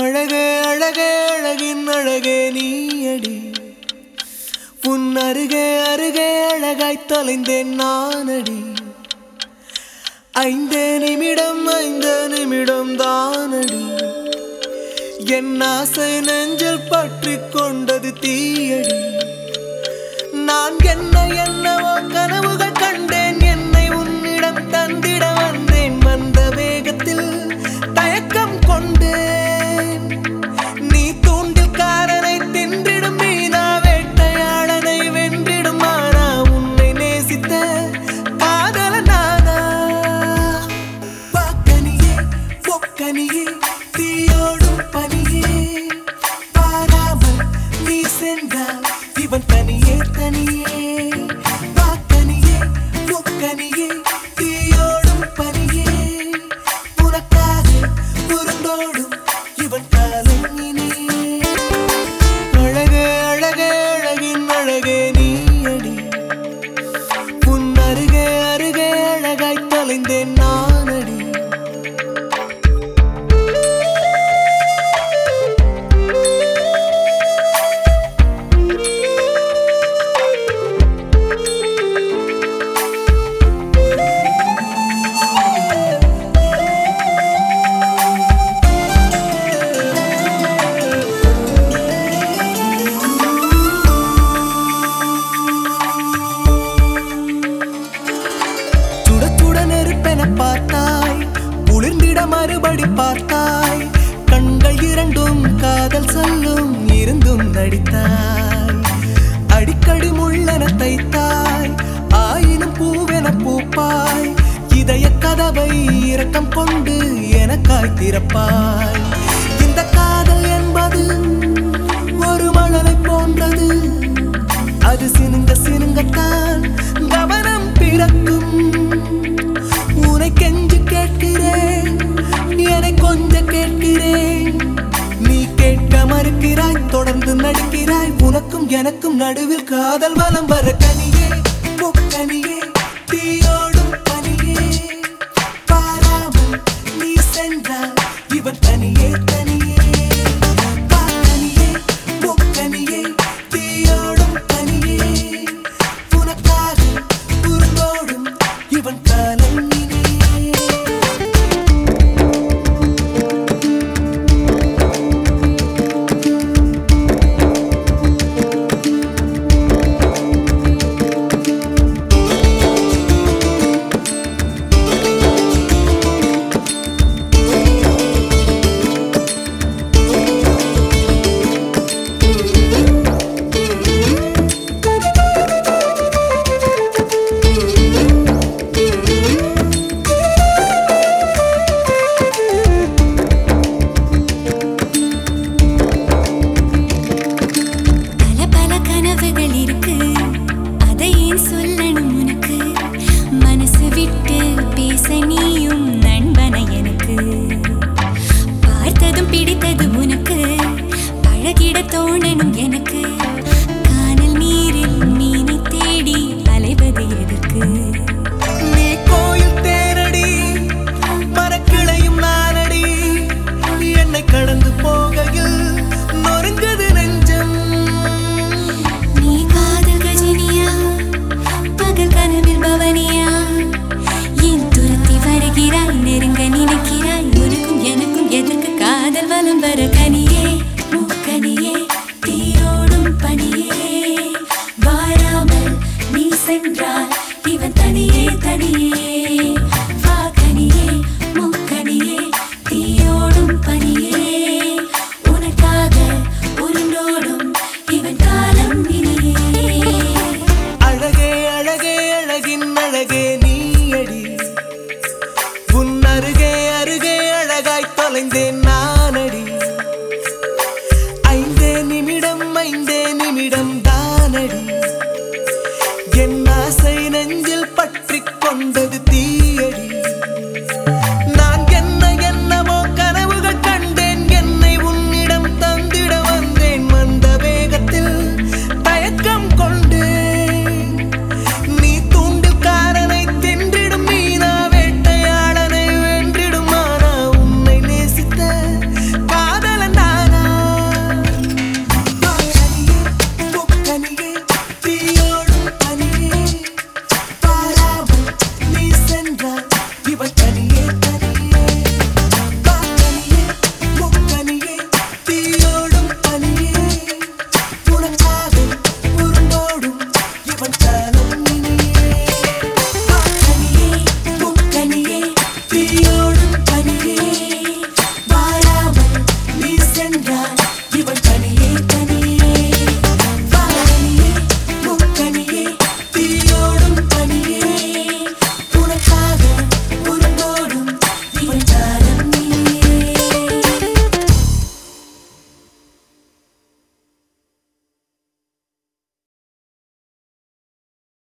அழகே அழகே அழகின் அழகே நீயடி. உன் அருகே அருகே அழகாய் தொலைந்தேன் நானடி. ஐந்தே நிமிடம் ஐந்து நிமிடம் தானடி. என் ஆசை நெஞ்சில் பற்றி கொண்டது தீயடி. என்ன மறுபடி பார்த்தாய். கண்கள் இரண்டும் காதல் சொல்லும் இருந்தும் நடித்தாய். அடிக்கடி முள்ளன தைத்தாய் ஆயினும் பூவென பூப்பாய். இதய கதவை இரக்கம் கொண்டு எனக்காய் திறப்பாய். எனக்கும் நடுவில் காதல் வலம் வர கனியே. கண்ணழகே நீயடி. உன் அருகே அருகே அழகாய் தொலைந்தேன் நானடி. ஐந்தே நிமிடம் ஐந்தே நிமிடம் தானடி.